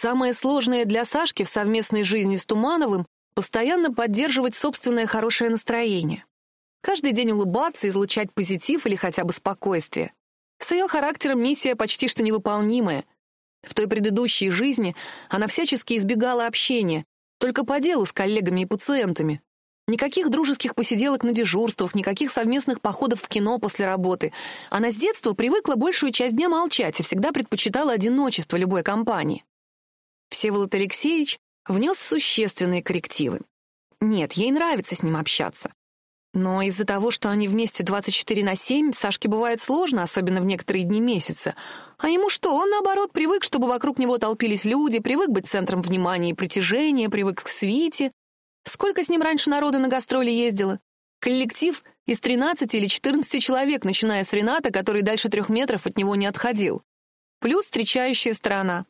Самое сложное для Сашки в совместной жизни с Тумановым — постоянно поддерживать собственное хорошее настроение. Каждый день улыбаться, излучать позитив или хотя бы спокойствие. С ее характером миссия почти что невыполнимая. В той предыдущей жизни она всячески избегала общения, только по делу с коллегами и пациентами. Никаких дружеских посиделок на дежурствах, никаких совместных походов в кино после работы. Она с детства привыкла большую часть дня молчать и всегда предпочитала одиночество любой компании. Всеволод Алексеевич внес существенные коррективы. Нет, ей нравится с ним общаться. Но из-за того, что они вместе 24 на 7, Сашке бывает сложно, особенно в некоторые дни месяца. А ему что, он, наоборот, привык, чтобы вокруг него толпились люди, привык быть центром внимания и притяжения, привык к свите. Сколько с ним раньше народа на гастроли ездило? Коллектив из 13 или 14 человек, начиная с Рената, который дальше трех метров от него не отходил. Плюс встречающая сторона.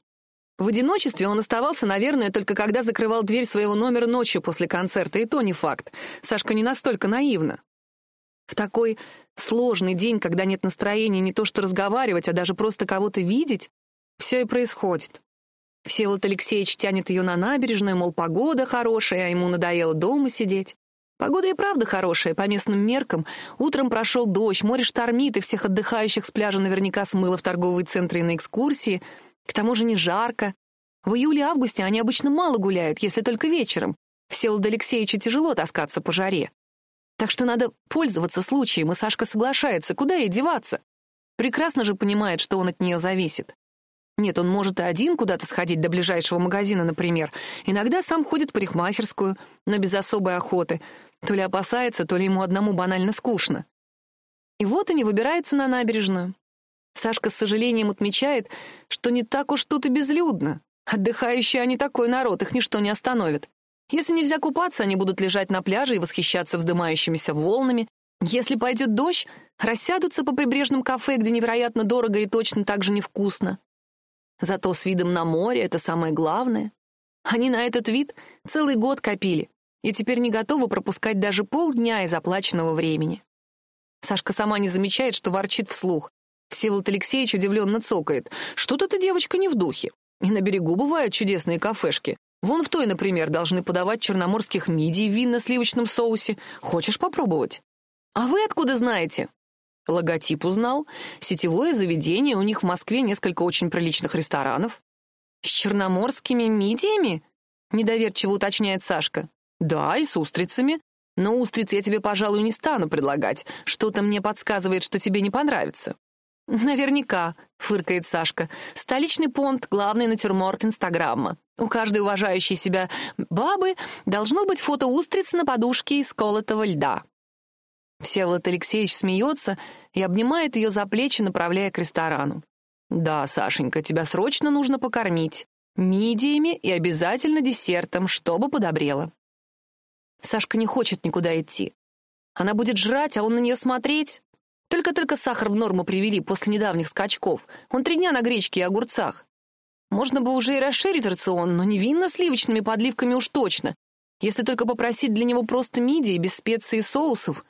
В одиночестве он оставался, наверное, только когда закрывал дверь своего номера ночью после концерта, и то не факт. Сашка не настолько наивна. В такой сложный день, когда нет настроения не то что разговаривать, а даже просто кого-то видеть, все и происходит. Всеволод Алексеевич тянет ее на набережную, мол, погода хорошая, а ему надоело дома сидеть. Погода и правда хорошая, по местным меркам. Утром прошел дождь, море штормит, и всех отдыхающих с пляжа наверняка смыло в торговые центры и на экскурсии — к тому же не жарко. В июле-августе они обычно мало гуляют, если только вечером. Всеволоду Алексеевичу тяжело таскаться по жаре. Так что надо пользоваться случаем, и Сашка соглашается, куда ей деваться. Прекрасно же понимает, что он от нее зависит. Нет, он может и один куда-то сходить до ближайшего магазина, например. Иногда сам ходит в парикмахерскую, но без особой охоты. То ли опасается, то ли ему одному банально скучно. И вот они выбираются на набережную. Сашка с сожалением отмечает, что не так уж тут и безлюдно. Отдыхающие они такой народ, их ничто не остановит. Если нельзя купаться, они будут лежать на пляже и восхищаться вздымающимися волнами. Если пойдет дождь, рассядутся по прибрежным кафе, где невероятно дорого и точно так же невкусно. Зато с видом на море это самое главное. Они на этот вид целый год копили и теперь не готовы пропускать даже полдня из оплаченного времени. Сашка сама не замечает, что ворчит вслух. Всеволод Алексеевич удивленно цокает. «Что-то эта девочка не в духе. И на берегу бывают чудесные кафешки. Вон в той, например, должны подавать черноморских мидий в винно-сливочном соусе. Хочешь попробовать?» «А вы откуда знаете?» Логотип узнал. Сетевое заведение, у них в Москве несколько очень приличных ресторанов. «С черноморскими мидиями?» — недоверчиво уточняет Сашка. «Да, и с устрицами. Но устриц я тебе, пожалуй, не стану предлагать. Что-то мне подсказывает, что тебе не понравится». «Наверняка», — фыркает Сашка. «Столичный понт — главный натюрморт Инстаграма. У каждой уважающей себя бабы должно быть фото устриц на подушке из колотого льда». Всеволод Алексеевич смеется и обнимает ее за плечи, направляя к ресторану. «Да, Сашенька, тебя срочно нужно покормить. Мидиями и обязательно десертом, чтобы подобрело». Сашка не хочет никуда идти. Она будет жрать, а он на нее смотреть. Только-только сахар в норму привели после недавних скачков. Он три дня на гречке и огурцах. Можно бы уже и расширить рацион, но не винно-сливочными подливками уж точно. Если только попросить для него просто мидии, без специй и соусов.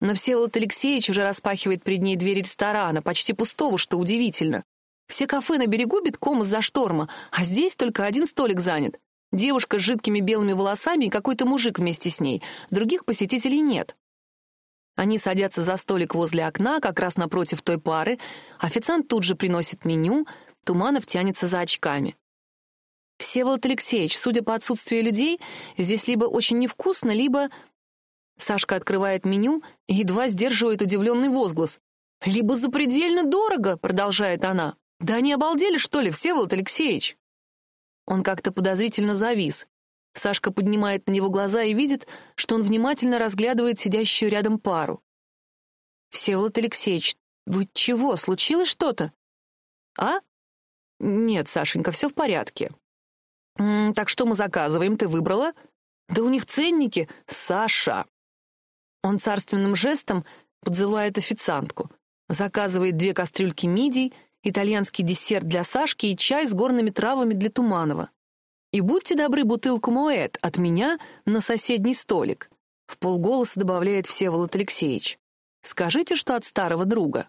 Но Всеволод Алексеевич уже распахивает перед ней дверь ресторана, почти пустого, что удивительно. Все кафе на берегу битком из-за шторма, а здесь только один столик занят. Девушка с жидкими белыми волосами и какой-то мужик вместе с ней. Других посетителей нет. Они садятся за столик возле окна, как раз напротив той пары. Официант тут же приносит меню. Туманов тянется за очками. «Всеволод Алексеевич, судя по отсутствию людей, здесь либо очень невкусно, либо...» Сашка открывает меню и едва сдерживает удивленный возглас. «Либо запредельно дорого», — продолжает она. «Да они обалдели, что ли, Всеволод Алексеевич?» Он как-то подозрительно завис. Сашка поднимает на него глаза и видит, что он внимательно разглядывает сидящую рядом пару. «Всеволод Алексеевич, вы чего, случилось что-то?» «А?» «Нет, Сашенька, все в порядке». «М -м, «Так что мы заказываем, ты выбрала?» «Да у них ценники, Саша!» Он царственным жестом подзывает официантку, заказывает две кастрюльки мидий, итальянский десерт для Сашки и чай с горными травами для Туманова. И будьте добры бутылку Моэт от меня на соседний столик. В полголоса добавляет Всеволод Алексеевич. Скажите, что от старого друга.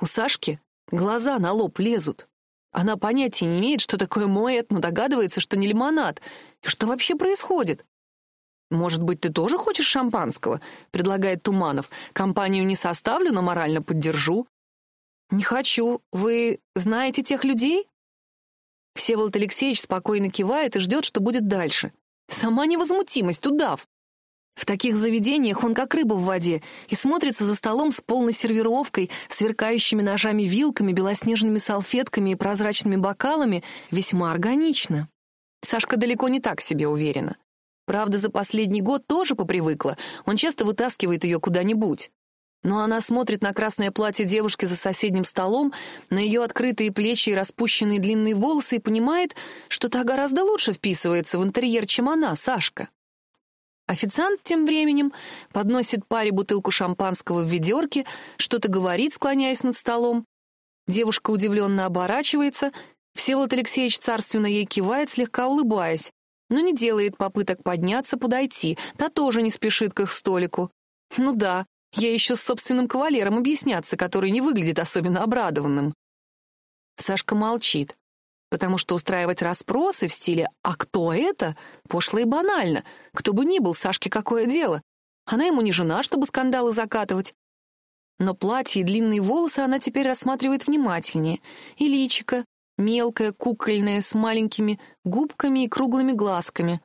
У Сашки глаза на лоб лезут. Она понятия не имеет, что такое моэт, но догадывается, что не лимонад. И что вообще происходит? «Может быть, ты тоже хочешь шампанского?» — предлагает Туманов. «Компанию не составлю, но морально поддержу». «Не хочу. Вы знаете тех людей?» Всеволод Алексеевич спокойно кивает и ждет, что будет дальше. Сама невозмутимость, удав. В таких заведениях он как рыба в воде и смотрится за столом с полной сервировкой, сверкающими ножами-вилками, белоснежными салфетками и прозрачными бокалами весьма органично. Сашка далеко не так себе уверена. Правда, за последний год тоже попривыкла, он часто вытаскивает ее куда-нибудь. Но она смотрит на красное платье девушки за соседним столом, на ее открытые плечи и распущенные длинные волосы и понимает, что та гораздо лучше вписывается в интерьер, чем она, Сашка. Официант тем временем подносит паре бутылку шампанского в ведерке, что-то говорит, склоняясь над столом. Девушка удивленно оборачивается, Всеволод Алексеевич царственно ей кивает, слегка улыбаясь, но не делает попыток подняться, подойти, та тоже не спешит к их столику. Ну да, я еще с собственным кавалером объясняться, который не выглядит особенно обрадованным. Сашка молчит потому что устраивать расспросы в стиле «А кто это?» пошло и банально. Кто бы ни был, Сашке какое дело? Она ему не жена, чтобы скандалы закатывать. Но платье и длинные волосы она теперь рассматривает внимательнее. И личико, мелкое, кукольное, с маленькими губками и круглыми глазками.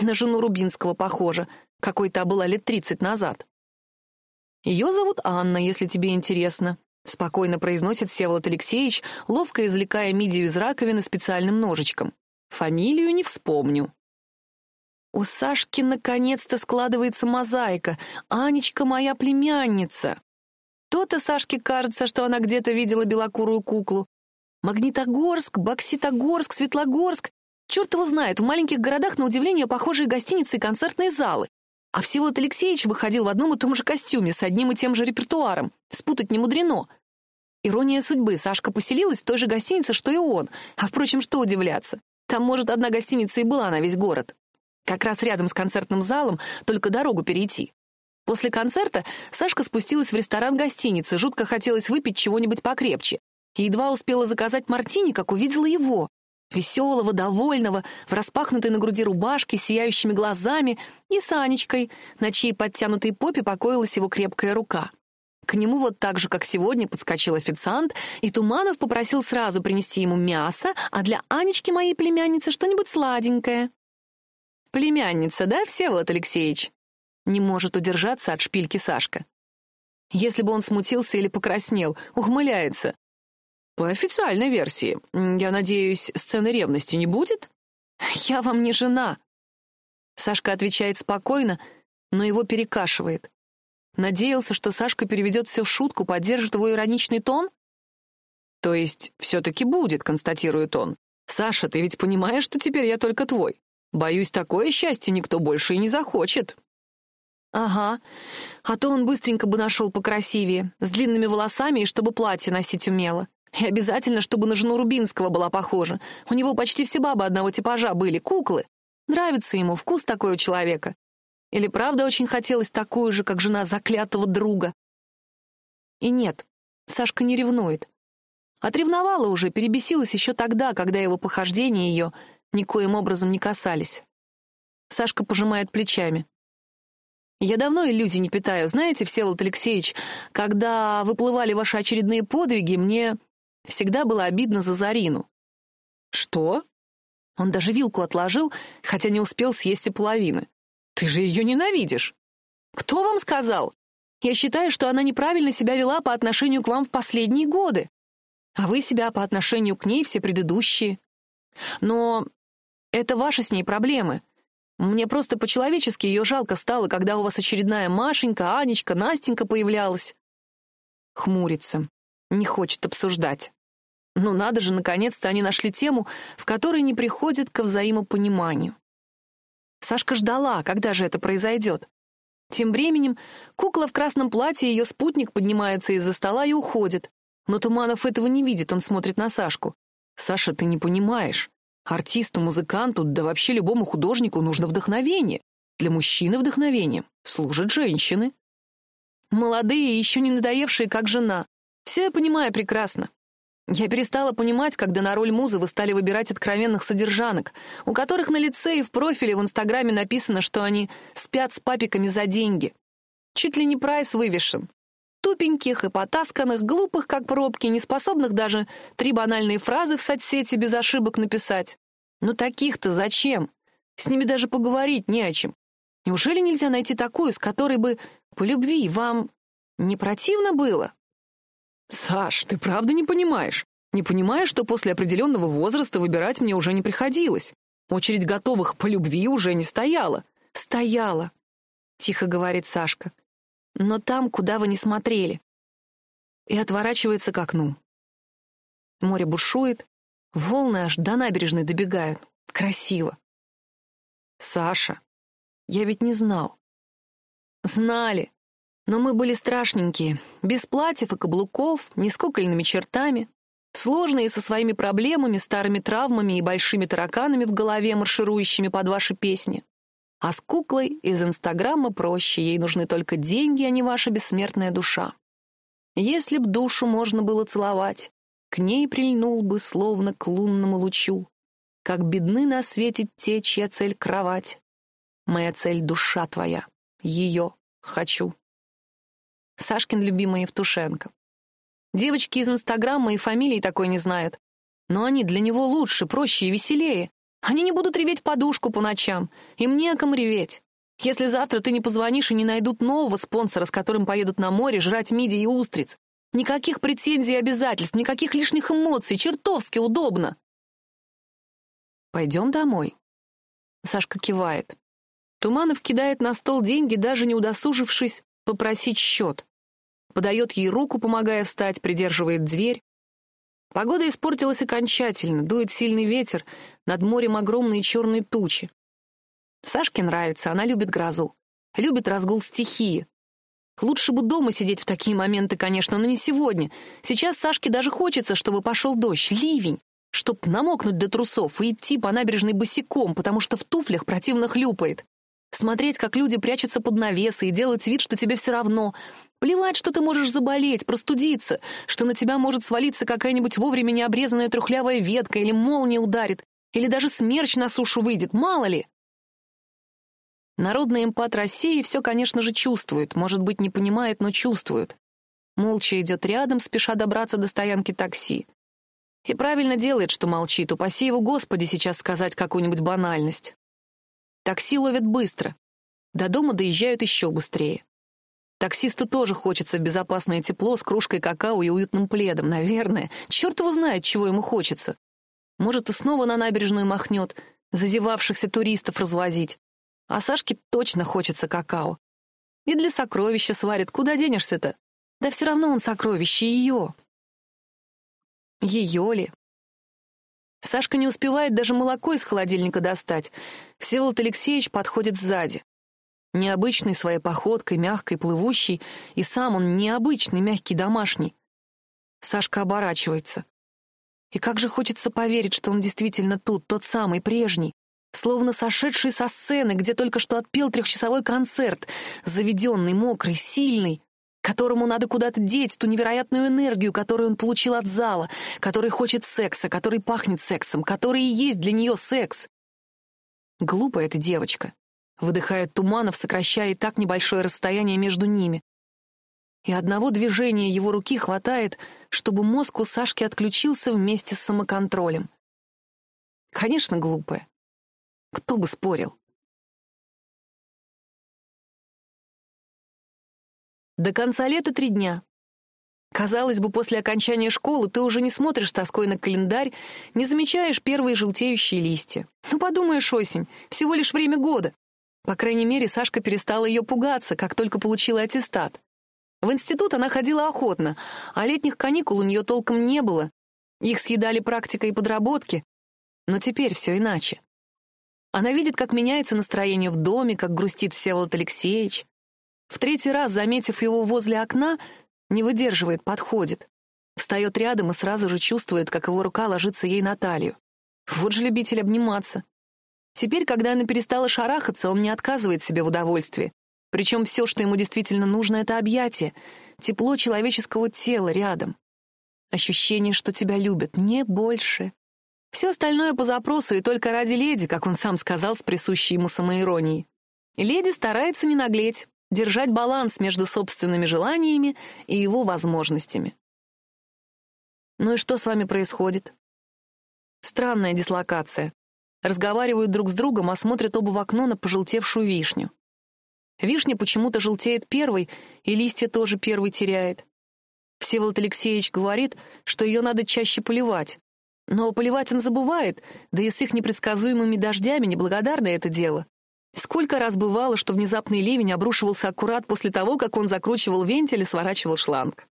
На жену Рубинского похоже, какой та была лет тридцать назад. Ее зовут Анна, если тебе интересно. — спокойно произносит Всеволод Алексеевич, ловко извлекая мидию из раковины специальным ножичком. «Фамилию не вспомню». У Сашки наконец-то складывается мозаика. Анечка моя племянница. То-то Сашке кажется, что она где-то видела белокурую куклу. Магнитогорск, Бокситогорск, Светлогорск. Черт его знает, в маленьких городах, на удивление, похожие гостиницы и концертные залы. А Всеволод Алексеевич выходил в одном и том же костюме, с одним и тем же репертуаром. Спутать не мудрено. Ирония судьбы, Сашка поселилась в той же гостинице, что и он. А, впрочем, что удивляться? Там, может, одна гостиница и была на весь город. Как раз рядом с концертным залом, только дорогу перейти. После концерта Сашка спустилась в ресторан гостиницы, жутко хотелось выпить чего-нибудь покрепче. И едва успела заказать мартини, как увидела его. Веселого, довольного, в распахнутой на груди рубашке, сияющими глазами и с Анечкой, на чьей подтянутой попе покоилась его крепкая рука. К нему вот так же, как сегодня, подскочил официант, и Туманов попросил сразу принести ему мясо, а для Анечки, моей племянницы, что-нибудь сладенькое. «Племянница, да, Всеволод Алексеевич?» Не может удержаться от шпильки Сашка. Если бы он смутился или покраснел, ухмыляется. «По официальной версии. Я надеюсь, сцены ревности не будет?» «Я вам не жена». Сашка отвечает спокойно, но его перекашивает. Надеялся, что Сашка переведет все в шутку, поддержит его ироничный тон? То есть все-таки будет, констатирует он. Саша, ты ведь понимаешь, что теперь я только твой. Боюсь, такое счастье никто больше и не захочет. Ага, а то он быстренько бы нашел покрасивее, с длинными волосами и чтобы платье носить умело. И обязательно, чтобы на жену Рубинского была похожа. У него почти все бабы одного типажа были, куклы. Нравится ему, вкус такой у человека. Или правда очень хотелось такую же, как жена заклятого друга? И нет, Сашка не ревнует. Отревновала уже, перебесилась еще тогда, когда его похождения ее никоим образом не касались. Сашка пожимает плечами. «Я давно иллюзий не питаю. Знаете, Всеволод Алексеевич, когда выплывали ваши очередные подвиги, мне всегда было обидно за Зарину». «Что?» Он даже вилку отложил, хотя не успел съесть и половины. Ты же ее ненавидишь. Кто вам сказал? Я считаю, что она неправильно себя вела по отношению к вам в последние годы. А вы себя по отношению к ней все предыдущие. Но это ваши с ней проблемы. Мне просто по-человечески ее жалко стало, когда у вас очередная Машенька, Анечка, Настенька появлялась. Хмурится. Не хочет обсуждать. Ну надо же, наконец-то они нашли тему, в которой не приходят к взаимопониманию. Сашка ждала, когда же это произойдет. Тем временем кукла в красном платье и ее спутник поднимается из-за стола и уходит. Но Туманов этого не видит, он смотрит на Сашку. «Саша, ты не понимаешь. Артисту, музыканту, да вообще любому художнику нужно вдохновение. Для мужчины вдохновением служат женщины. Молодые, еще не надоевшие, как жена. Все я понимаю прекрасно. Я перестала понимать, когда на роль музы вы стали выбирать откровенных содержанок, у которых на лице и в профиле в Инстаграме написано, что они спят с папиками за деньги. Чуть ли не прайс вывешен. Тупеньких и потасканных, глупых, как пробки, неспособных даже три банальные фразы в соцсети без ошибок написать. Ну таких-то зачем? С ними даже поговорить не о чем. Неужели нельзя найти такую, с которой бы по любви вам не противно было? Саш, ты правда не понимаешь? Не понимаешь, что после определенного возраста выбирать мне уже не приходилось? Очередь готовых по любви уже не стояла. Стояла, тихо говорит Сашка. Но там, куда вы не смотрели. И отворачивается к окну. Море бушует, волны аж до набережной добегают. Красиво. Саша, я ведь не знал. Знали. Но мы были страшненькие, без платьев и каблуков, не с кукольными чертами, сложные со своими проблемами, старыми травмами и большими тараканами в голове, марширующими под ваши песни. А с куклой из Инстаграма проще, ей нужны только деньги, а не ваша бессмертная душа. Если б душу можно было целовать, к ней прильнул бы, словно к лунному лучу. Как бедны на свете те, чья цель — кровать. Моя цель — душа твоя. Ее хочу. Сашкин любимый Евтушенко. Девочки из Инстаграма и фамилии такой не знают. Но они для него лучше, проще и веселее. Они не будут реветь в подушку по ночам. Им не о ком реветь. Если завтра ты не позвонишь и не найдут нового спонсора, с которым поедут на море жрать мидии и устриц. Никаких претензий и обязательств, никаких лишних эмоций. Чертовски удобно. «Пойдем домой». Сашка кивает. Туманов кидает на стол деньги, даже не удосужившись попросить счет. Подает ей руку, помогая встать, придерживает дверь. Погода испортилась окончательно, дует сильный ветер, над морем огромные черные тучи. Сашке нравится, она любит грозу, любит разгул стихии. Лучше бы дома сидеть в такие моменты, конечно, но не сегодня. Сейчас Сашке даже хочется, чтобы пошел дождь, ливень, чтоб намокнуть до трусов и идти по набережной босиком, потому что в туфлях противно хлюпает. Смотреть, как люди прячутся под навесы и делать вид, что тебе все равно. Плевать, что ты можешь заболеть, простудиться, что на тебя может свалиться какая-нибудь вовремя необрезанная трухлявая ветка или молния ударит, или даже смерч на сушу выйдет, мало ли. Народный эмпат России все, конечно же, чувствует, может быть, не понимает, но чувствует. Молча идет рядом, спеша добраться до стоянки такси. И правильно делает, что молчит, упаси его Господи сейчас сказать какую-нибудь банальность. Такси ловят быстро. До дома доезжают еще быстрее. Таксисту тоже хочется в безопасное тепло с кружкой какао и уютным пледом, наверное. Черт его знает, чего ему хочется. Может, и снова на набережную махнет, зазевавшихся туристов развозить. А Сашке точно хочется какао. И для сокровища сварит. Куда денешься-то? Да все равно он сокровище ее. Ее ли? Сашка не успевает даже молоко из холодильника достать. Всеволод Алексеевич подходит сзади. Необычный своей походкой, мягкой, плывущий, и сам он необычный, мягкий, домашний. Сашка оборачивается. И как же хочется поверить, что он действительно тут, тот самый, прежний, словно сошедший со сцены, где только что отпел трехчасовой концерт, заведенный, мокрый, сильный, которому надо куда-то деть ту невероятную энергию, которую он получил от зала, который хочет секса, который пахнет сексом, который и есть для нее секс. Глупая эта девочка. Выдыхает Туманов, сокращая и так небольшое расстояние между ними. И одного движения его руки хватает, чтобы мозг у Сашки отключился вместе с самоконтролем. Конечно, глупая. Кто бы спорил? До конца лета три дня. Казалось бы, после окончания школы ты уже не смотришь тоской на календарь, не замечаешь первые желтеющие листья. Ну, подумаешь, осень, всего лишь время года. По крайней мере, Сашка перестала ее пугаться, как только получила аттестат. В институт она ходила охотно, а летних каникул у нее толком не было. Их съедали практика и подработки. Но теперь все иначе. Она видит, как меняется настроение в доме, как грустит Всеволод Алексеевич. В третий раз, заметив его возле окна, не выдерживает, подходит. Встает рядом и сразу же чувствует, как его рука ложится ей на талию. Вот же любитель обниматься. Теперь, когда она перестала шарахаться, он не отказывает себе в удовольствии. Причем все, что ему действительно нужно, — это объятие, тепло человеческого тела рядом. Ощущение, что тебя любят, не больше. Все остальное по запросу и только ради леди, как он сам сказал с присущей ему самоиронией. Леди старается не наглеть, держать баланс между собственными желаниями и его возможностями. Ну и что с вами происходит? Странная дислокация. Разговаривают друг с другом, а смотрят оба в окно на пожелтевшую вишню. Вишня почему-то желтеет первой, и листья тоже первый теряет. Всеволод Алексеевич говорит, что ее надо чаще поливать. Но поливать он забывает, да и с их непредсказуемыми дождями неблагодарное это дело. Сколько раз бывало, что внезапный ливень обрушивался аккурат после того, как он закручивал вентиль и сворачивал шланг.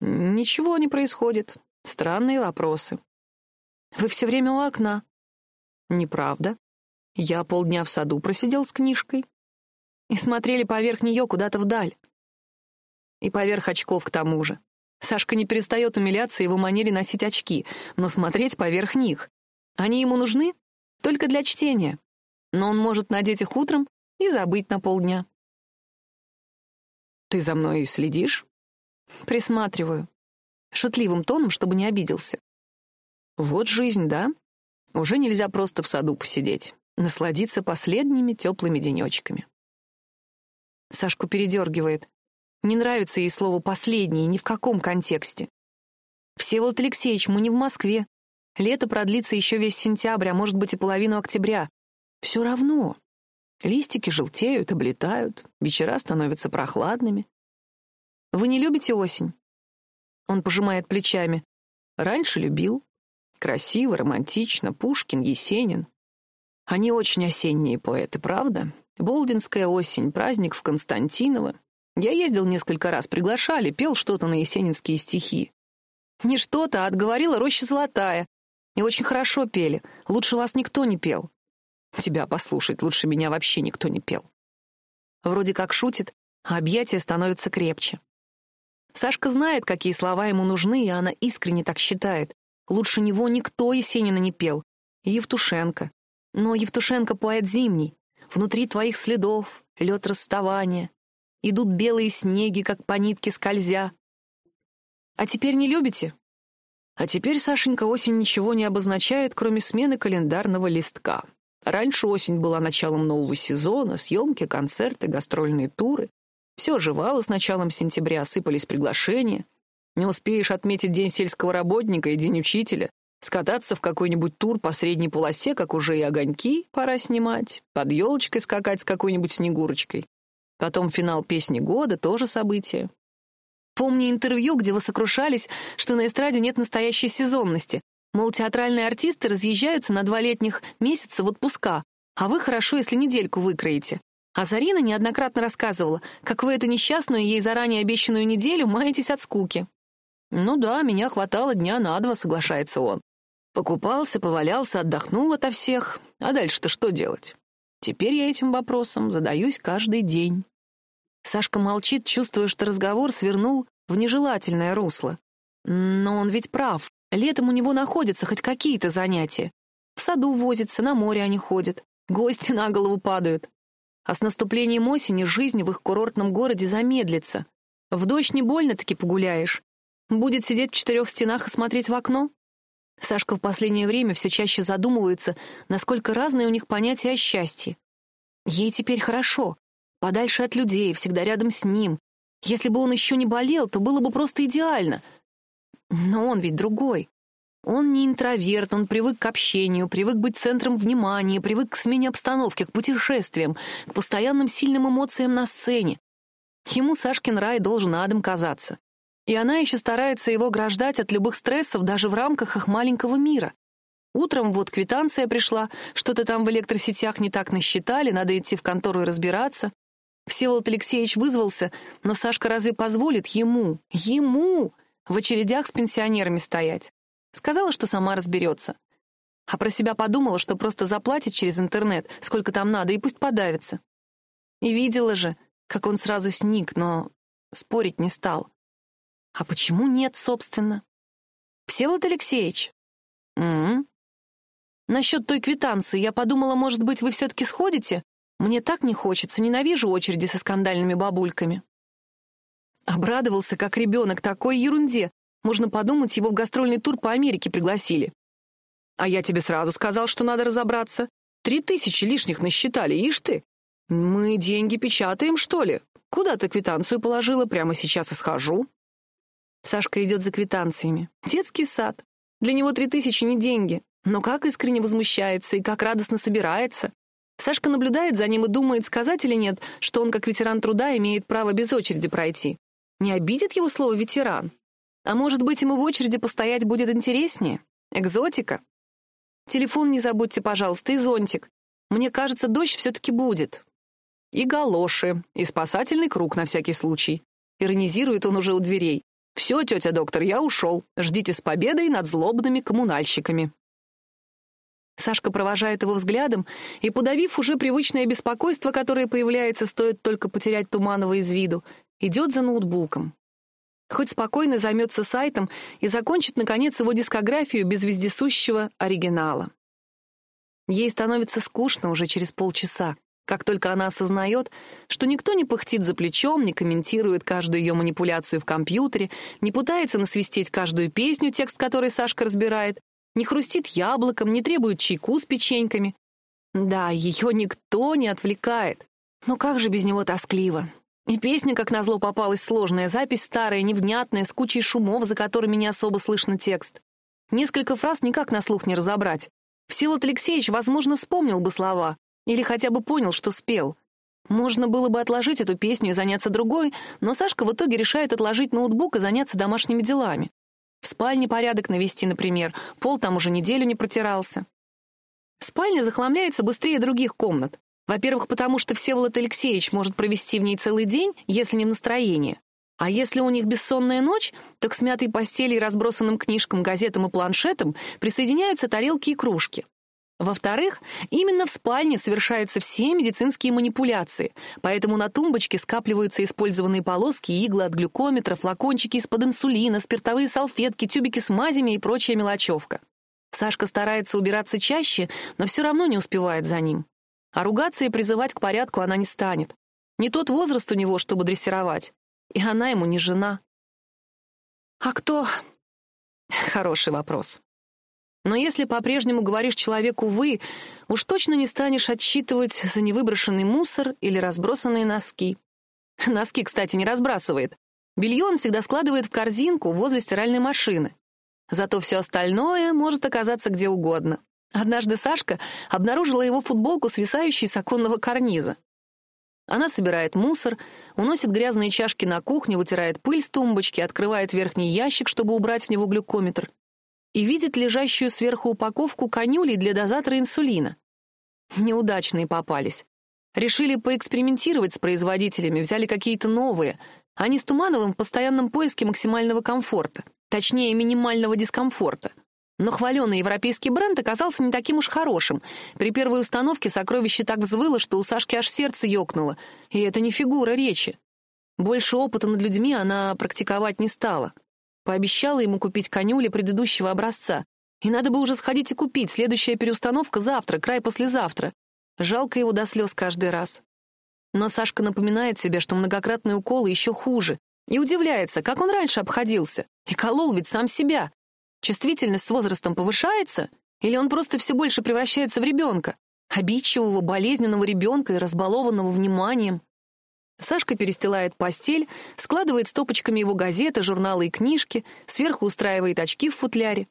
Ничего не происходит. Странные вопросы. Вы все время у окна. Неправда. Я полдня в саду просидел с книжкой. И смотрели поверх нее куда-то вдаль. И поверх очков к тому же. Сашка не перестает умиляться его манере носить очки, но смотреть поверх них. Они ему нужны только для чтения. Но он может надеть их утром и забыть на полдня. «Ты за мной следишь?» «Присматриваю». Шутливым тоном, чтобы не обиделся. «Вот жизнь, да? Уже нельзя просто в саду посидеть, насладиться последними теплыми денечками». Сашку передергивает. Не нравится ей слово «последний» ни в каком контексте. Всеволод Алексеевич, мы не в Москве. Лето продлится еще весь сентябрь, а может быть и половину октября. Все равно. Листики желтеют, облетают, вечера становятся прохладными. Вы не любите осень? Он пожимает плечами. Раньше любил. Красиво, романтично, Пушкин, Есенин. Они очень осенние поэты, правда? Болдинская осень, праздник в Константиново. Я ездил несколько раз, приглашали, пел что-то на есенинские стихи. Не что-то, а отговорила «Роща золотая». И очень хорошо пели. Лучше вас никто не пел. Тебя послушать, лучше меня вообще никто не пел. Вроде как шутит, а объятия становятся крепче. Сашка знает, какие слова ему нужны, и она искренне так считает. Лучше него никто Есенина не пел. Евтушенко. Но Евтушенко поэт зимний. Внутри твоих следов, лед расставания, Идут белые снеги, как по нитке скользя. А теперь не любите? А теперь, Сашенька, осень ничего не обозначает, кроме смены календарного листка. Раньше осень была началом нового сезона, съемки, концерты, гастрольные туры. Все оживало с началом сентября, сыпались приглашения. Не успеешь отметить День сельского работника и День учителя, скататься в какой-нибудь тур по средней полосе, как уже и огоньки пора снимать, под елочкой скакать с какой-нибудь снегурочкой. Потом финал песни года, тоже событие. Помню интервью, где вы сокрушались, что на эстраде нет настоящей сезонности. Мол, театральные артисты разъезжаются на два летних месяца в отпуска, а вы хорошо, если недельку выкроете. А Зарина неоднократно рассказывала, как вы эту несчастную, ей заранее обещанную неделю маетесь от скуки. «Ну да, меня хватало дня на два», — соглашается он. Покупался, повалялся, отдохнул ото всех. А дальше-то что делать? Теперь я этим вопросом задаюсь каждый день. Сашка молчит, чувствуя, что разговор свернул в нежелательное русло. Но он ведь прав. Летом у него находятся хоть какие-то занятия. В саду возится, на море они ходят. Гости на голову падают. А с наступлением осени жизнь в их курортном городе замедлится. В дождь не больно-таки погуляешь. Будет сидеть в четырех стенах и смотреть в окно? Сашка в последнее время все чаще задумывается, насколько разные у них понятия о счастье. Ей теперь хорошо, подальше от людей, всегда рядом с ним. Если бы он еще не болел, то было бы просто идеально. Но он ведь другой. Он не интроверт, он привык к общению, привык быть центром внимания, привык к смене обстановки, к путешествиям, к постоянным сильным эмоциям на сцене. Ему Сашкин рай должен адом казаться. И она еще старается его ограждать от любых стрессов даже в рамках их маленького мира. Утром вот квитанция пришла, что-то там в электросетях не так насчитали, надо идти в контору и разбираться. Всеволод Алексеевич вызвался, но Сашка разве позволит ему, ему, в очередях с пенсионерами стоять? Сказала, что сама разберется. А про себя подумала, что просто заплатит через интернет, сколько там надо, и пусть подавится. И видела же, как он сразу сник, но спорить не стал. А почему нет, собственно? Всеволод Алексеевич? М-м. Насчет той квитанции я подумала, может быть, вы все-таки сходите? Мне так не хочется, ненавижу очереди со скандальными бабульками. Обрадовался, как ребенок, такой ерунде. Можно подумать, его в гастрольный тур по Америке пригласили. А я тебе сразу сказал, что надо разобраться. Три тысячи лишних насчитали, ишь ты. Мы деньги печатаем, что ли? Куда ты квитанцию положила? Прямо сейчас и схожу. Сашка идет за квитанциями. Детский сад. Для него три тысячи не деньги. Но как искренне возмущается и как радостно собирается. Сашка наблюдает за ним и думает, сказать или нет, что он, как ветеран труда, имеет право без очереди пройти. Не обидит его слово «ветеран»? А может быть, ему в очереди постоять будет интереснее? Экзотика? Телефон не забудьте, пожалуйста, и зонтик. Мне кажется, дождь все-таки будет. И галоши, и спасательный круг на всякий случай. Иронизирует он уже у дверей. «Все, тетя доктор, я ушел. Ждите с победой над злобными коммунальщиками». Сашка провожает его взглядом и, подавив уже привычное беспокойство, которое появляется, стоит только потерять Туманова из виду, идет за ноутбуком. Хоть спокойно займется сайтом и закончит, наконец, его дискографию без вездесущего оригинала. Ей становится скучно уже через полчаса, как только она осознает, что никто не пыхтит за плечом, не комментирует каждую ее манипуляцию в компьютере, не пытается насвистеть каждую песню, текст которой Сашка разбирает, не хрустит яблоком, не требует чайку с печеньками. Да, ее никто не отвлекает. Но как же без него тоскливо. И песня, как назло, попалась сложная, запись старая, невнятная, с кучей шумов, за которыми не особо слышно текст. Несколько фраз никак на слух не разобрать. Всеволод Алексеевич, возможно, вспомнил бы слова, или хотя бы понял, что спел. Можно было бы отложить эту песню и заняться другой, но Сашка в итоге решает отложить ноутбук и заняться домашними делами. В спальне порядок навести, например, пол там уже неделю не протирался. Спальня захламляется быстрее других комнат. Во-первых, потому что Всеволод Алексеевич может провести в ней целый день, если не в настроении. А если у них бессонная ночь, то к смятой постели и разбросанным книжкам, газетам и планшетам присоединяются тарелки и кружки. Во-вторых, именно в спальне совершаются все медицинские манипуляции, поэтому на тумбочке скапливаются использованные полоски, иглы от глюкометра, флакончики из-под инсулина, спиртовые салфетки, тюбики с мазями и прочая мелочевка. Сашка старается убираться чаще, но все равно не успевает за ним. А ругаться и призывать к порядку она не станет. Не тот возраст у него, чтобы дрессировать. И она ему не жена. А кто? Хороший вопрос. Но если по-прежнему говоришь человеку «вы», уж точно не станешь отсчитывать за невыброшенный мусор или разбросанные носки. Носки, кстати, не разбрасывает. Белье он всегда складывает в корзинку возле стиральной машины. Зато все остальное может оказаться где угодно. Однажды Сашка обнаружила его футболку, свисающей с оконного карниза. Она собирает мусор, уносит грязные чашки на кухню, вытирает пыль с тумбочки, открывает верхний ящик, чтобы убрать в него глюкометр, и видит лежащую сверху упаковку конюлей для дозатора инсулина. Неудачные попались. Решили поэкспериментировать с производителями, взяли какие-то новые. Они с Тумановым в постоянном поиске максимального комфорта, точнее, минимального дискомфорта — но хваленый европейский бренд оказался не таким уж хорошим. При первой установке сокровище так взвыло, что у Сашки аж сердце ёкнуло. И это не фигура речи. Больше опыта над людьми она практиковать не стала. Пообещала ему купить конюли предыдущего образца. И надо бы уже сходить и купить. Следующая переустановка завтра, край послезавтра. Жалко его до слез каждый раз. Но Сашка напоминает себе, что многократные уколы еще хуже. И удивляется, как он раньше обходился. И колол ведь сам себя. Чувствительность с возрастом повышается? Или он просто все больше превращается в ребенка? Обидчивого, болезненного ребенка и разбалованного вниманием. Сашка перестилает постель, складывает стопочками его газеты, журналы и книжки, сверху устраивает очки в футляре.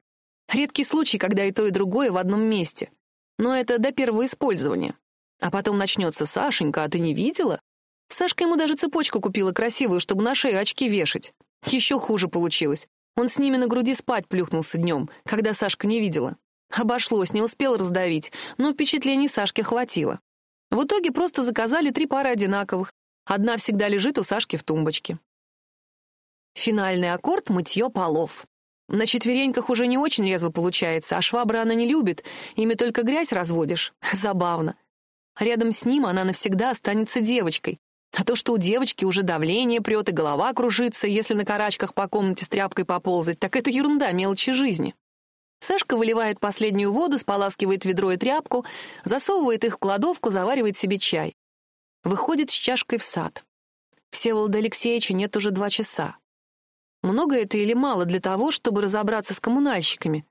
Редкий случай, когда и то, и другое в одном месте. Но это до первого использования. А потом начнется «Сашенька, а ты не видела?» Сашка ему даже цепочку купила красивую, чтобы на шею очки вешать. Еще хуже получилось. Он с ними на груди спать плюхнулся днем, когда Сашка не видела. Обошлось, не успел раздавить, но впечатлений Сашке хватило. В итоге просто заказали три пары одинаковых. Одна всегда лежит у Сашки в тумбочке. Финальный аккорд — мытье полов. На четвереньках уже не очень резво получается, а швабры она не любит, ими только грязь разводишь. Забавно. Рядом с ним она навсегда останется девочкой, а то, что у девочки уже давление прет и голова кружится, если на карачках по комнате с тряпкой поползать, так это ерунда, мелочи жизни. Сашка выливает последнюю воду, споласкивает ведро и тряпку, засовывает их в кладовку, заваривает себе чай. Выходит с чашкой в сад. Всеволода Алексеевича нет уже два часа. Много это или мало для того, чтобы разобраться с коммунальщиками?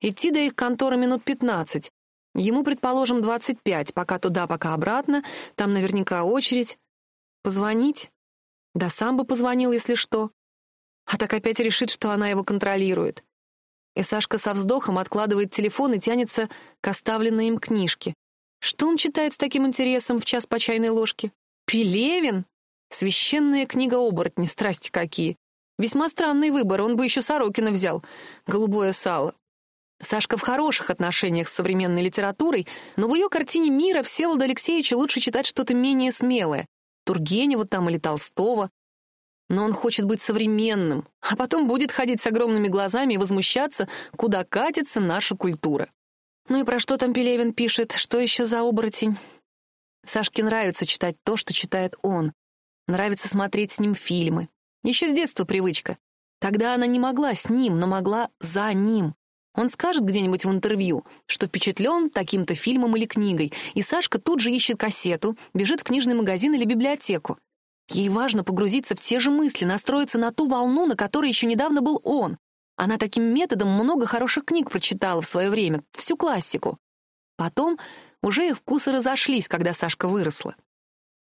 Идти до их конторы минут пятнадцать. Ему, предположим, двадцать пять, пока туда, пока обратно, там наверняка очередь. Позвонить? Да сам бы позвонил, если что. А так опять решит, что она его контролирует. И Сашка со вздохом откладывает телефон и тянется к оставленной им книжке. Что он читает с таким интересом в час по чайной ложке? Пелевин? Священная книга оборотни, страсти какие. Весьма странный выбор, он бы еще Сорокина взял. Голубое сало. Сашка в хороших отношениях с современной литературой, но в ее картине мира Всеволода Алексеевича лучше читать что-то менее смелое. Тургенева там или Толстого. Но он хочет быть современным, а потом будет ходить с огромными глазами и возмущаться, куда катится наша культура. Ну и про что там Пелевин пишет, что еще за оборотень? Сашке нравится читать то, что читает он. Нравится смотреть с ним фильмы. Еще с детства привычка. Тогда она не могла с ним, но могла за ним. Он скажет где-нибудь в интервью, что впечатлен таким-то фильмом или книгой, и Сашка тут же ищет кассету, бежит в книжный магазин или библиотеку. Ей важно погрузиться в те же мысли, настроиться на ту волну, на которой еще недавно был он. Она таким методом много хороших книг прочитала в свое время, всю классику. Потом уже их вкусы разошлись, когда Сашка выросла.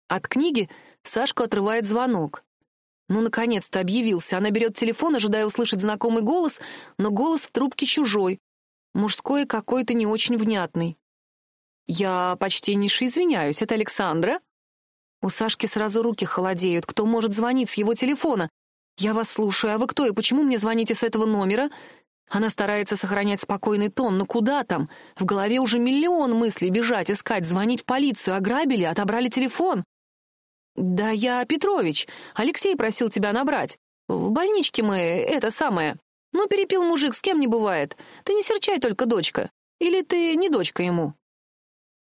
От книги Сашку отрывает звонок. Ну, наконец-то объявился. Она берет телефон, ожидая услышать знакомый голос, но голос в трубке чужой. Мужской какой-то не очень внятный. «Я почтеннейше извиняюсь, это Александра?» У Сашки сразу руки холодеют. Кто может звонить с его телефона? «Я вас слушаю, а вы кто и почему мне звоните с этого номера?» Она старается сохранять спокойный тон, но куда там? В голове уже миллион мыслей бежать, искать, звонить в полицию, ограбили, отобрали телефон. «Да я Петрович. Алексей просил тебя набрать. В больничке мы, это самое. Ну, перепил мужик, с кем не бывает. Ты не серчай только, дочка. Или ты не дочка ему?»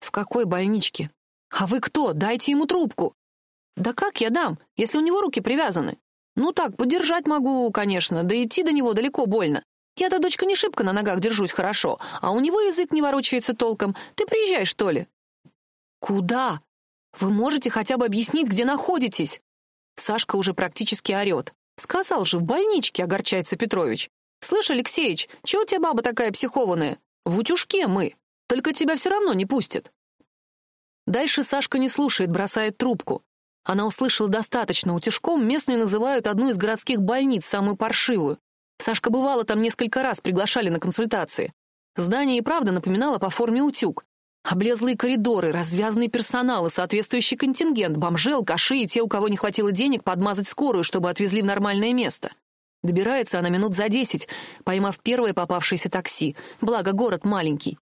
«В какой больничке? А вы кто? Дайте ему трубку». «Да как я дам, если у него руки привязаны? Ну так, подержать могу, конечно, да идти до него далеко больно. Я-то, дочка, не шибко на ногах держусь хорошо, а у него язык не ворочается толком. Ты приезжай, что ли?» «Куда?» Вы можете хотя бы объяснить, где находитесь?» Сашка уже практически орет. «Сказал же, в больничке», — огорчается Петрович. «Слышь, Алексеич, чего у тебя баба такая психованная? В утюжке мы. Только тебя все равно не пустят». Дальше Сашка не слушает, бросает трубку. Она услышала достаточно. Утюжком местные называют одну из городских больниц, самую паршивую. Сашка бывала там несколько раз, приглашали на консультации. Здание и правда напоминало по форме утюг. Облезлые коридоры, развязанный персонал и соответствующий контингент, бомжи, алкаши и те, у кого не хватило денег подмазать скорую, чтобы отвезли в нормальное место. Добирается она минут за десять, поймав первое попавшееся такси, благо город маленький.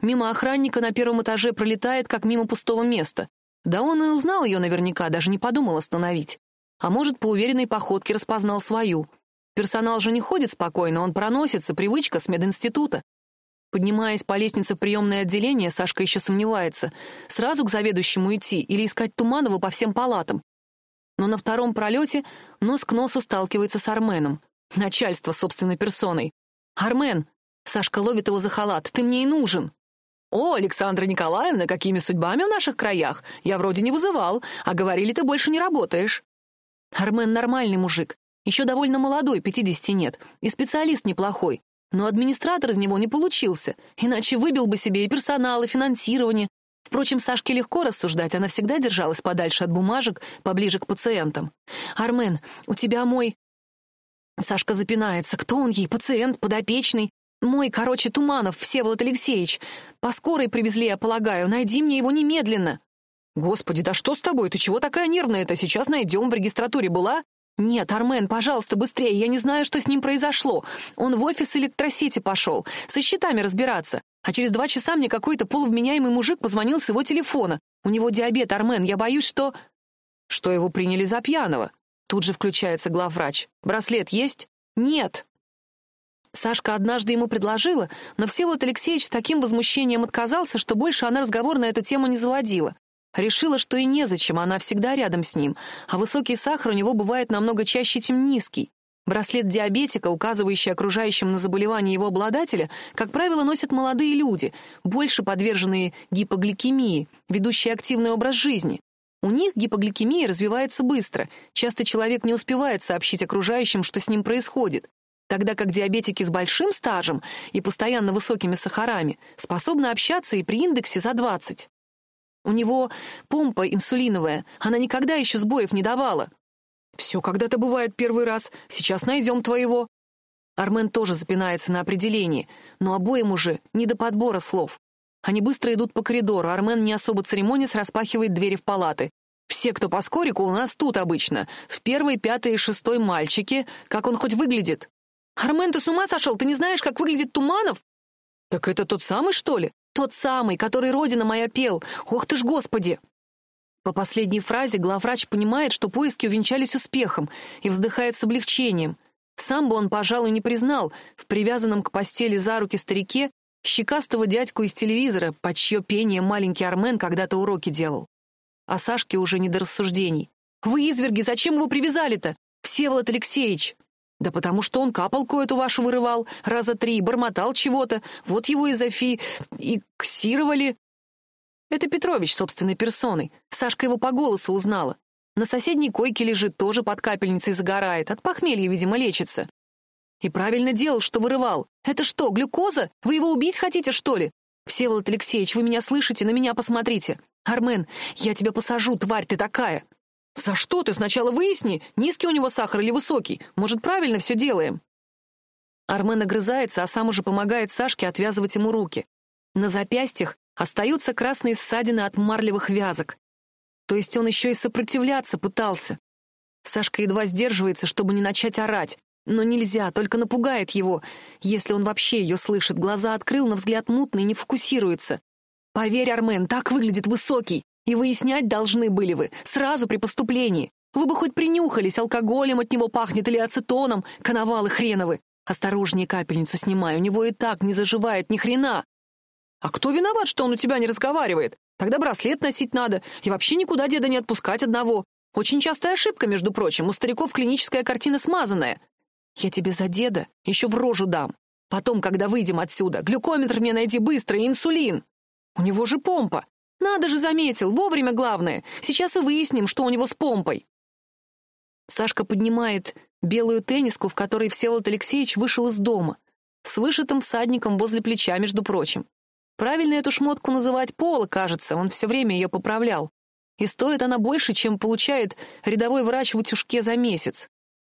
Мимо охранника на первом этаже пролетает, как мимо пустого места. Да он и узнал ее наверняка, даже не подумал остановить. А может, по уверенной походке распознал свою. Персонал же не ходит спокойно, он проносится, привычка с мединститута. Поднимаясь по лестнице в приемное отделение, Сашка еще сомневается, сразу к заведующему идти или искать Туманова по всем палатам. Но на втором пролете нос к носу сталкивается с Арменом. Начальство собственной персоной. «Армен!» — Сашка ловит его за халат. «Ты мне и нужен!» «О, Александра Николаевна, какими судьбами в наших краях? Я вроде не вызывал, а говорили, ты больше не работаешь». Армен нормальный мужик, еще довольно молодой, пятидесяти нет, и специалист неплохой. Но администратор из него не получился, иначе выбил бы себе и персонал, и финансирование. Впрочем, Сашке легко рассуждать, она всегда держалась подальше от бумажек, поближе к пациентам. «Армен, у тебя мой...» Сашка запинается. Кто он ей? Пациент? Подопечный? Мой, короче, Туманов, Всеволод Алексеевич. По скорой привезли, я полагаю. Найди мне его немедленно. Господи, да что с тобой? Ты чего такая нервная-то? Сейчас найдем. В регистратуре была? «Нет, Армен, пожалуйста, быстрее, я не знаю, что с ним произошло. Он в офис Электросити пошел, со счетами разбираться. А через два часа мне какой-то полувменяемый мужик позвонил с его телефона. У него диабет, Армен, я боюсь, что...» «Что его приняли за пьяного?» Тут же включается главврач. «Браслет есть?» «Нет». Сашка однажды ему предложила, но Всеволод Алексеевич с таким возмущением отказался, что больше она разговор на эту тему не заводила. Решила, что и незачем, она всегда рядом с ним, а высокий сахар у него бывает намного чаще, чем низкий. Браслет диабетика, указывающий окружающим на заболевание его обладателя, как правило, носят молодые люди, больше подверженные гипогликемии, ведущие активный образ жизни. У них гипогликемия развивается быстро. Часто человек не успевает сообщить окружающим, что с ним происходит. Тогда как диабетики с большим стажем и постоянно высокими сахарами способны общаться и при индексе за 20. У него помпа инсулиновая, она никогда еще сбоев не давала. Все когда-то бывает первый раз, сейчас найдем твоего. Армен тоже запинается на определении, но обоим уже не до подбора слов. Они быстро идут по коридору, Армен не особо церемонясь распахивает двери в палаты. Все, кто по скорику, у нас тут обычно. В первой, пятой и шестой мальчики. Как он хоть выглядит? Армен, ты с ума сошел? Ты не знаешь, как выглядит Туманов? Так это тот самый, что ли? Тот самый, который родина моя пел. Ох ты ж, господи! По последней фразе главврач понимает, что поиски увенчались успехом, и вздыхает с облегчением. Сам бы он, пожалуй, не признал в привязанном к постели за руки старике щекастого дядьку из телевизора, под чье пение маленький Армен когда-то уроки делал. А Сашке уже не до рассуждений. «Вы, изверги, зачем его привязали-то? Всеволод Алексеевич!» «Да потому что он капалку эту вашу вырывал раза три, бормотал чего-то, вот его и Зофи... и ксировали». Это Петрович собственной персоной. Сашка его по голосу узнала. На соседней койке лежит, тоже под капельницей загорает, от похмелья, видимо, лечится. И правильно делал, что вырывал. Это что, глюкоза? Вы его убить хотите, что ли? Всеволод Алексеевич, вы меня слышите? На меня посмотрите. Армен, я тебя посажу, тварь ты такая. За что ты? Сначала выясни, низкий у него сахар или высокий. Может, правильно все делаем. Армен огрызается, а сам уже помогает Сашке отвязывать ему руки. На запястьях остаются красные ссадины от марлевых вязок. То есть он еще и сопротивляться пытался. Сашка едва сдерживается, чтобы не начать орать. Но нельзя, только напугает его. Если он вообще ее слышит, глаза открыл, но взгляд мутный, не фокусируется. Поверь, Армен, так выглядит высокий. И выяснять должны были вы, сразу при поступлении. Вы бы хоть принюхались, алкоголем от него пахнет или ацетоном, коновалы хреновы. Осторожнее капельницу снимай, у него и так не заживает ни хрена. А кто виноват, что он у тебя не разговаривает? Тогда браслет носить надо, и вообще никуда деда не отпускать одного. Очень частая ошибка, между прочим, у стариков клиническая картина смазанная. Я тебе за деда еще в рожу дам. Потом, когда выйдем отсюда, глюкометр мне найди быстро и инсулин. У него же помпа. Надо же, заметил, вовремя главное. Сейчас и выясним, что у него с помпой. Сашка поднимает белую тенниску, в которой Всеволод Алексеевич вышел из дома, с вышитым всадником возле плеча, между прочим. Правильно эту шмотку называть поло, кажется, он все время ее поправлял. И стоит она больше, чем получает рядовой врач в утюжке за месяц.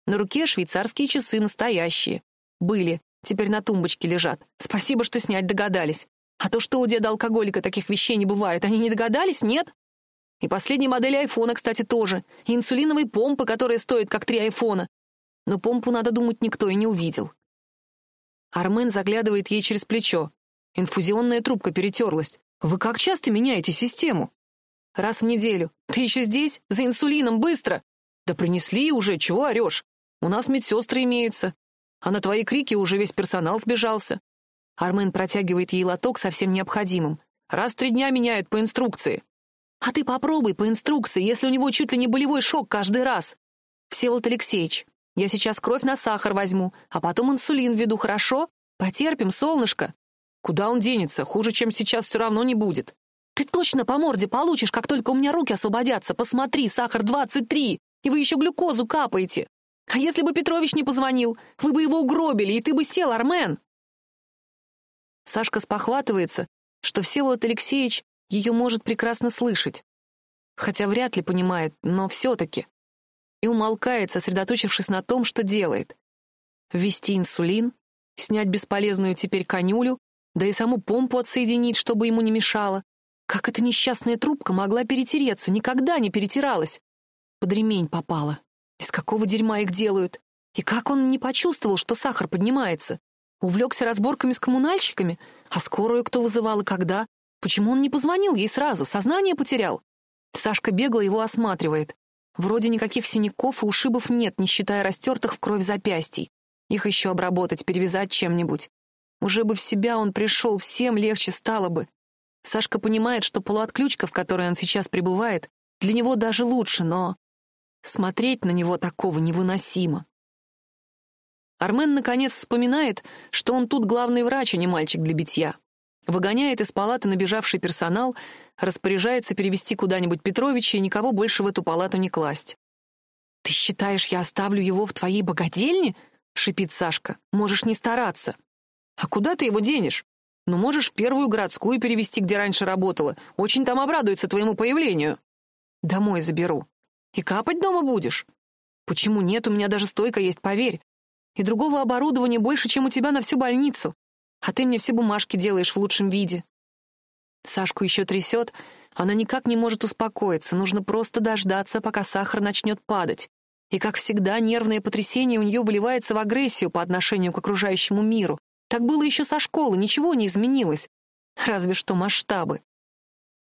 На руке швейцарские часы настоящие. Были, теперь на тумбочке лежат. Спасибо, что снять догадались. А то, что у деда алкоголика таких вещей не бывает, они не догадались, нет? И последняя модель айфона, кстати, тоже. И инсулиновой помпы, которая стоит как три айфона. Но помпу, надо думать, никто и не увидел. Армен заглядывает ей через плечо. Инфузионная трубка перетерлась. Вы как часто меняете систему? Раз в неделю. Ты еще здесь? За инсулином, быстро! Да принесли уже, чего орешь? У нас медсестры имеются. А на твои крики уже весь персонал сбежался. Армен протягивает ей лоток со всем необходимым. Раз три дня меняют по инструкции. А ты попробуй по инструкции, если у него чуть ли не болевой шок каждый раз. Всеволод Алексеевич, я сейчас кровь на сахар возьму, а потом инсулин введу, хорошо? Потерпим, солнышко. Куда он денется? Хуже, чем сейчас, все равно не будет. Ты точно по морде получишь, как только у меня руки освободятся. Посмотри, сахар 23, и вы еще глюкозу капаете. А если бы Петрович не позвонил, вы бы его угробили, и ты бы сел, Армен!» Сашка спохватывается, что Всеволод Алексеевич ее может прекрасно слышать. Хотя вряд ли понимает, но все-таки. И умолкает, сосредоточившись на том, что делает. Ввести инсулин, снять бесполезную теперь конюлю, да и саму помпу отсоединить, чтобы ему не мешало. Как эта несчастная трубка могла перетереться, никогда не перетиралась. Под ремень попала. Из какого дерьма их делают? И как он не почувствовал, что сахар поднимается? Увлекся разборками с коммунальщиками? А скорую кто вызывал и когда? Почему он не позвонил ей сразу? Сознание потерял? Сашка бегло его осматривает. Вроде никаких синяков и ушибов нет, не считая растертых в кровь запястий. Их еще обработать, перевязать чем-нибудь. Уже бы в себя он пришел, всем легче стало бы. Сашка понимает, что полуотключка, в которой он сейчас пребывает, для него даже лучше, но Смотреть на него такого невыносимо. Армен, наконец, вспоминает, что он тут главный врач, а не мальчик для битья. выгоняет из палаты набежавший персонал, распоряжается перевести куда-нибудь Петровича и никого больше в эту палату не класть. «Ты считаешь, я оставлю его в твоей богадельне?» — шипит Сашка. «Можешь не стараться». «А куда ты его денешь? Ну, можешь в первую городскую перевести, где раньше работала. Очень там обрадуется твоему появлению». «Домой заберу». «И капать дома будешь?» «Почему нет? У меня даже стойка есть, поверь. И другого оборудования больше, чем у тебя на всю больницу. А ты мне все бумажки делаешь в лучшем виде». Сашку еще трясет, она никак не может успокоиться, нужно просто дождаться, пока сахар начнет падать. И, как всегда, нервное потрясение у нее выливается в агрессию по отношению к окружающему миру. Так было еще со школы, ничего не изменилось. Разве что масштабы.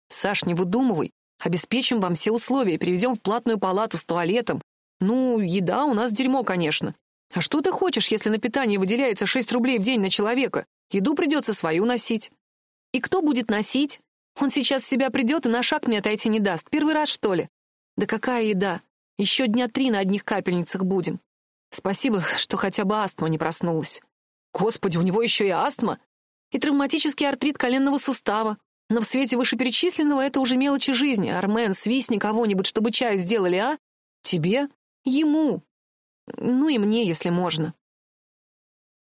«Саш, не выдумывай. Обеспечим вам все условия, переведем в платную палату с туалетом. Ну, еда у нас дерьмо, конечно. А что ты хочешь, если на питание выделяется 6 рублей в день на человека? Еду придется свою носить. И кто будет носить? Он сейчас себя придет и на шаг мне отойти не даст. Первый раз, что ли? Да какая еда? Еще дня три на одних капельницах будем. Спасибо, что хотя бы астма не проснулась. Господи, у него еще и астма. И травматический артрит коленного сустава. Но в свете вышеперечисленного это уже мелочи жизни. Армен, свистни кого-нибудь, чтобы чаю сделали, а? Тебе? Ему. Ну и мне, если можно.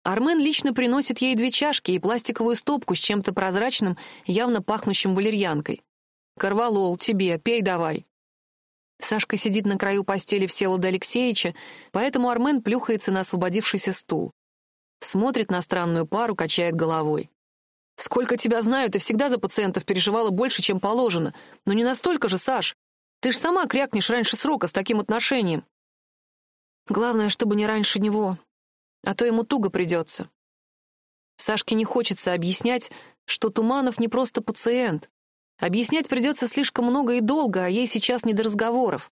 Армен лично приносит ей две чашки и пластиковую стопку с чем-то прозрачным, явно пахнущим валерьянкой. «Корвалол, тебе, пей давай». Сашка сидит на краю постели Всеволода Алексеевича, поэтому Армен плюхается на освободившийся стул. Смотрит на странную пару, качает головой. «Сколько тебя знаю, ты всегда за пациентов переживала больше, чем положено. Но не настолько же, Саш. Ты ж сама крякнешь раньше срока с таким отношением». «Главное, чтобы не раньше него а то ему туго придется. Сашке не хочется объяснять, что Туманов не просто пациент. Объяснять придется слишком много и долго, а ей сейчас не до разговоров.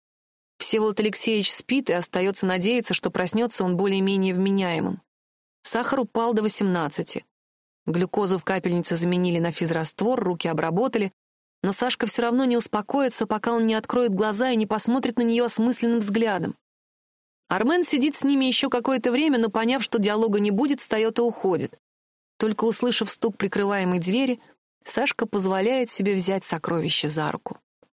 Всеволод Алексеевич спит, и остается надеяться, что проснется он более-менее вменяемым. Сахар упал до 18. Глюкозу в капельнице заменили на физраствор, руки обработали, но Сашка все равно не успокоится, пока он не откроет глаза и не посмотрит на нее осмысленным взглядом. Армен сидит с ними еще какое-то время, но, поняв, что диалога не будет, встает и уходит. Только услышав стук прикрываемой двери, Сашка позволяет себе взять сокровище за руку.